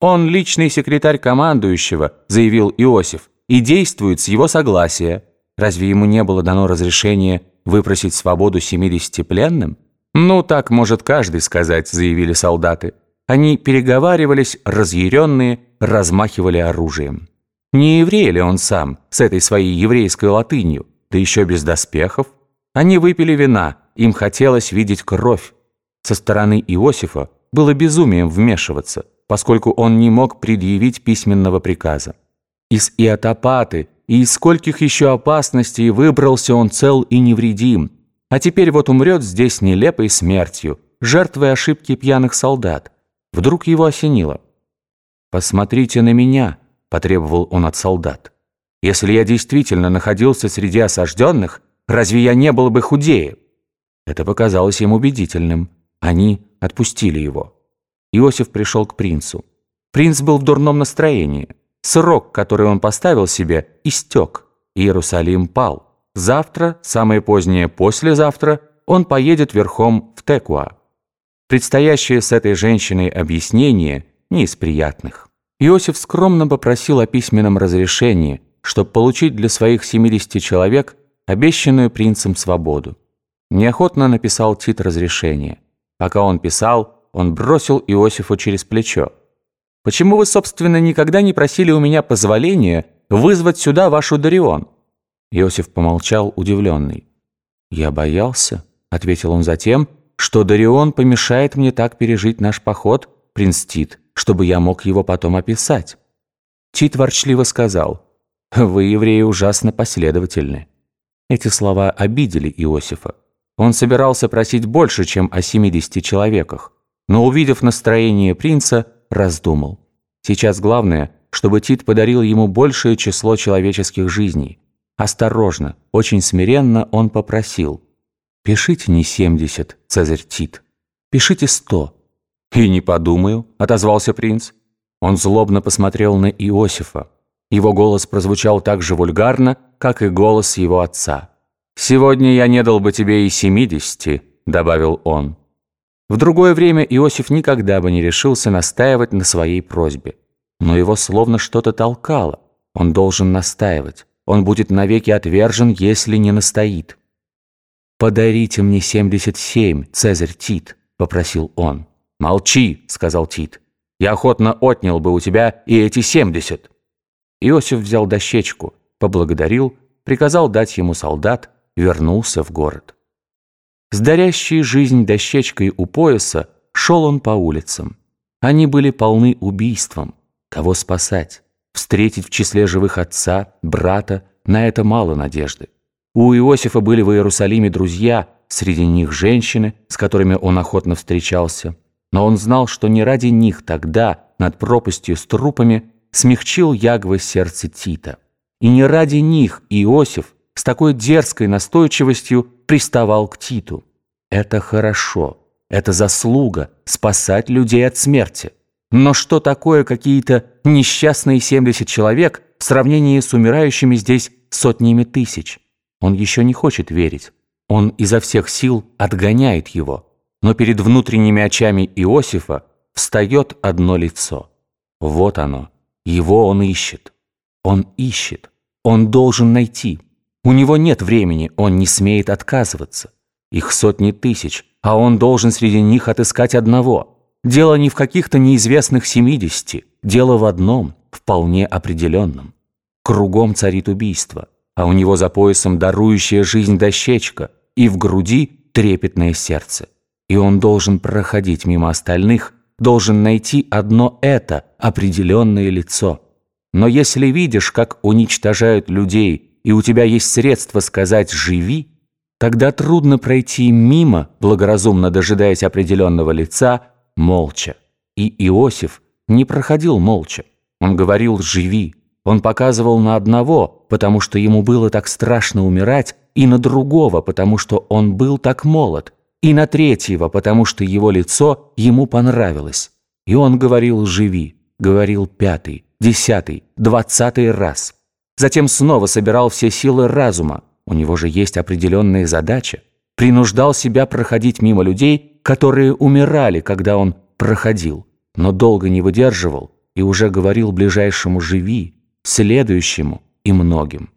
«Он личный секретарь командующего», – заявил Иосиф, – «и действует с его согласия. Разве ему не было дано разрешение выпросить свободу 70 пленным?» «Ну, так может каждый сказать», – заявили солдаты. Они переговаривались, разъяренные, размахивали оружием. Не еврей ли он сам, с этой своей еврейской латынью, да еще без доспехов? Они выпили вина, им хотелось видеть кровь. Со стороны Иосифа было безумием вмешиваться – поскольку он не мог предъявить письменного приказа. Из Иотопаты и из скольких еще опасностей выбрался он цел и невредим, а теперь вот умрет здесь нелепой смертью, жертвой ошибки пьяных солдат. Вдруг его осенило. «Посмотрите на меня», – потребовал он от солдат. «Если я действительно находился среди осажденных, разве я не был бы худее?» Это показалось им убедительным. Они отпустили его. Иосиф пришел к принцу. Принц был в дурном настроении. Срок, который он поставил себе, истек. Иерусалим пал. Завтра, самое позднее послезавтра, он поедет верхом в Текуа. Предстоящее с этой женщиной объяснение не из приятных. Иосиф скромно попросил о письменном разрешении, чтобы получить для своих 70 человек обещанную принцем свободу. Неохотно написал Тит разрешение. Пока он писал, он бросил Иосифу через плечо. «Почему вы, собственно, никогда не просили у меня позволения вызвать сюда вашу Дарион?» Иосиф помолчал, удивленный. «Я боялся», — ответил он затем, «что Дарион помешает мне так пережить наш поход, принц Тит, чтобы я мог его потом описать». Тит ворчливо сказал, «Вы, евреи, ужасно последовательны». Эти слова обидели Иосифа. Он собирался просить больше, чем о 70 человеках но, увидев настроение принца, раздумал. Сейчас главное, чтобы Тит подарил ему большее число человеческих жизней. Осторожно, очень смиренно он попросил. «Пишите не семьдесят, Цезарь Тит. Пишите сто». «И не подумаю», — отозвался принц. Он злобно посмотрел на Иосифа. Его голос прозвучал так же вульгарно, как и голос его отца. «Сегодня я не дал бы тебе и семидесяти», — добавил он. В другое время Иосиф никогда бы не решился настаивать на своей просьбе. Но его словно что-то толкало. Он должен настаивать. Он будет навеки отвержен, если не настоит. «Подарите мне 77, Цезарь Тит», — попросил он. «Молчи», — сказал Тит. «Я охотно отнял бы у тебя и эти 70». Иосиф взял дощечку, поблагодарил, приказал дать ему солдат, вернулся в город. С дарящей жизнь дощечкой у пояса шел он по улицам. Они были полны убийством. Кого спасать? Встретить в числе живых отца, брата, на это мало надежды. У Иосифа были в Иерусалиме друзья, среди них женщины, с которыми он охотно встречался. Но он знал, что не ради них тогда, над пропастью с трупами, смягчил Ягвы сердце Тита. И не ради них Иосиф с такой дерзкой настойчивостью приставал к Титу. Это хорошо, это заслуга спасать людей от смерти. Но что такое какие-то несчастные 70 человек в сравнении с умирающими здесь сотнями тысяч? Он еще не хочет верить. Он изо всех сил отгоняет его. Но перед внутренними очами Иосифа встает одно лицо. Вот оно. Его он ищет. Он ищет. Он должен найти. У него нет времени, он не смеет отказываться. Их сотни тысяч, а он должен среди них отыскать одного. Дело не в каких-то неизвестных семидесяти, дело в одном, вполне определенном. Кругом царит убийство, а у него за поясом дарующая жизнь дощечка и в груди трепетное сердце. И он должен проходить мимо остальных, должен найти одно это определенное лицо. Но если видишь, как уничтожают людей и у тебя есть средства сказать «живи», тогда трудно пройти мимо, благоразумно дожидаясь определенного лица, молча. И Иосиф не проходил молча. Он говорил «живи». Он показывал на одного, потому что ему было так страшно умирать, и на другого, потому что он был так молод, и на третьего, потому что его лицо ему понравилось. И он говорил «живи», говорил пятый, десятый, двадцатый раз – Затем снова собирал все силы разума, у него же есть определенная задача, принуждал себя проходить мимо людей, которые умирали, когда он проходил, но долго не выдерживал и уже говорил ближайшему «живи», следующему и многим.